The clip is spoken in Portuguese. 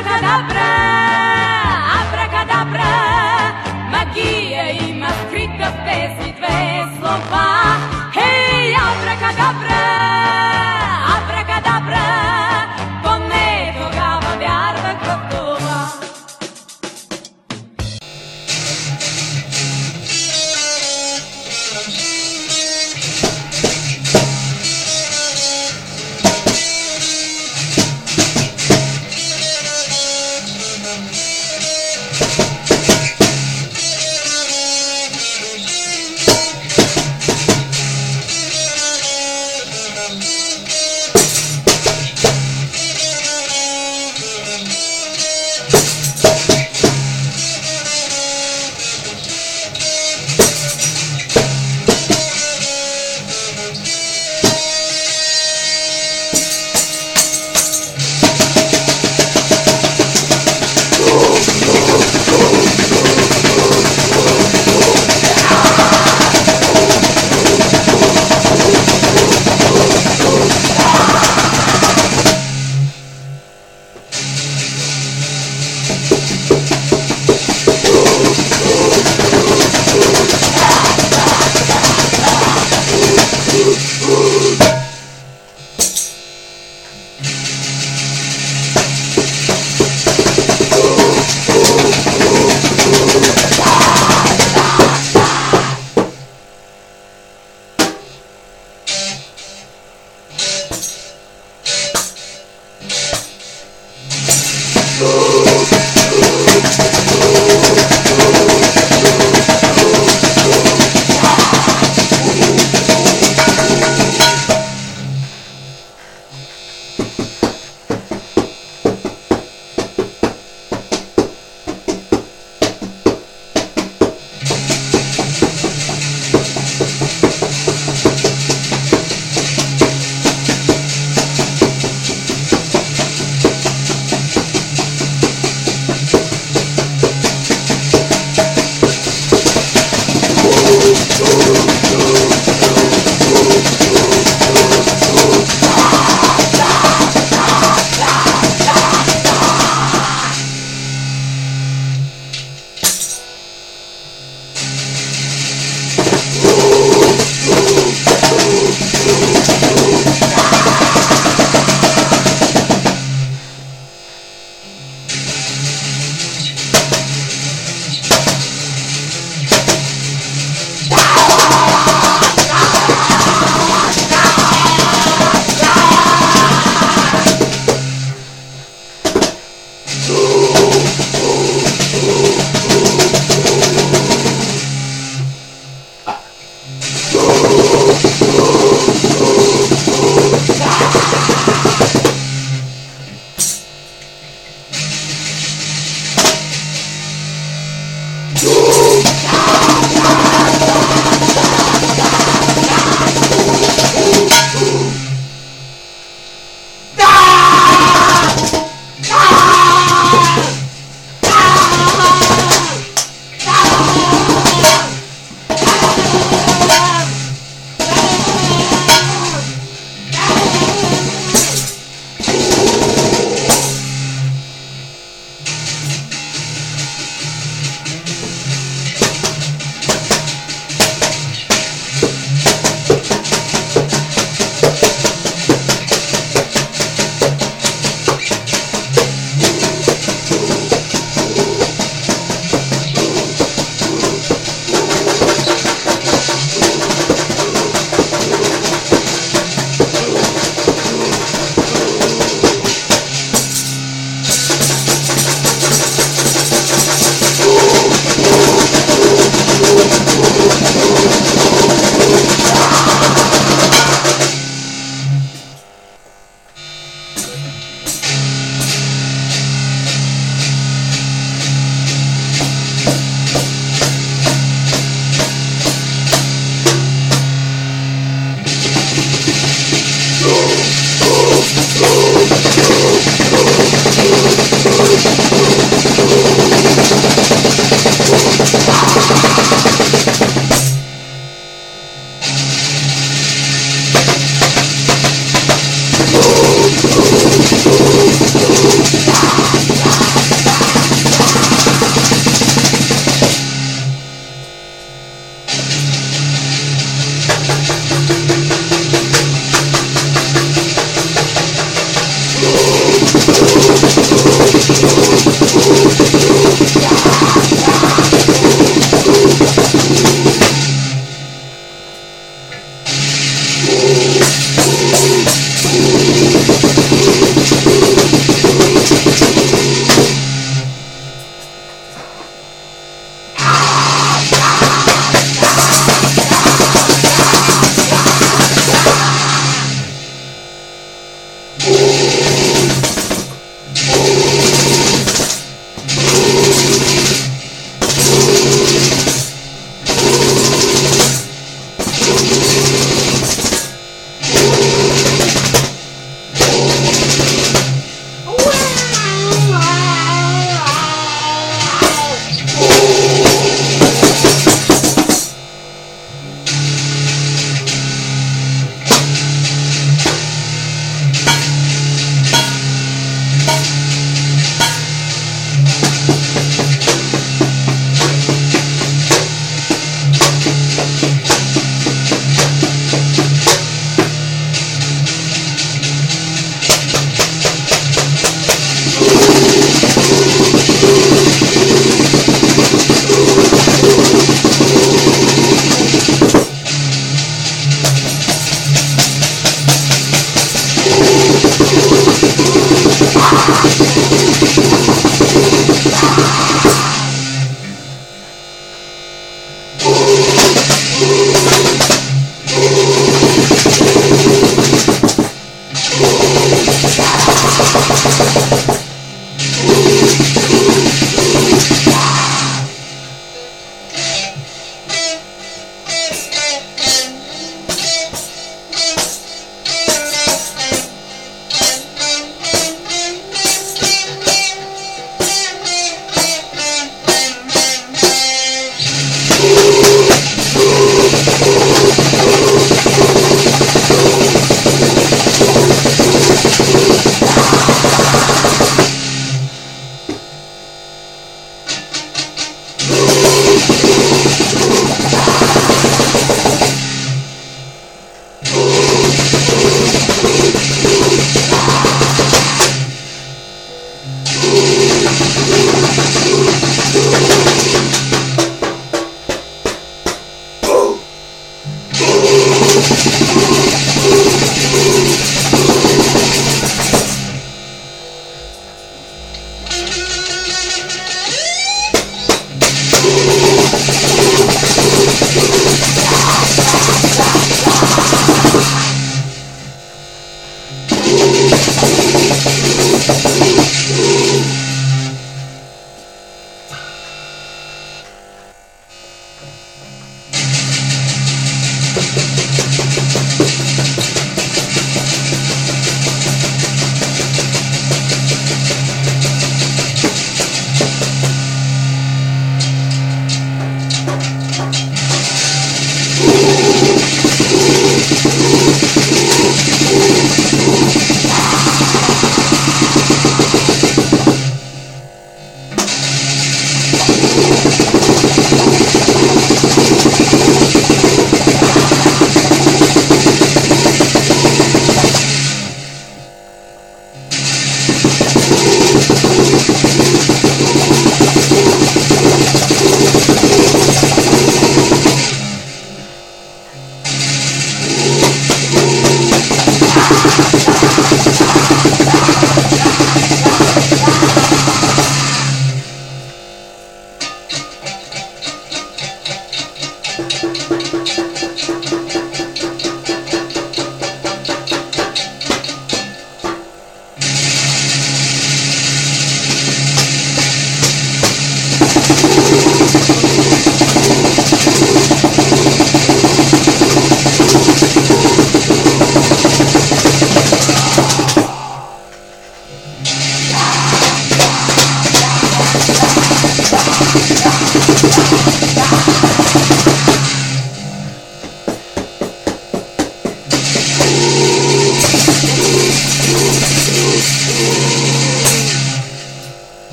Abracadabra, abracadabra, magia ima skrita v pesni vê, slova.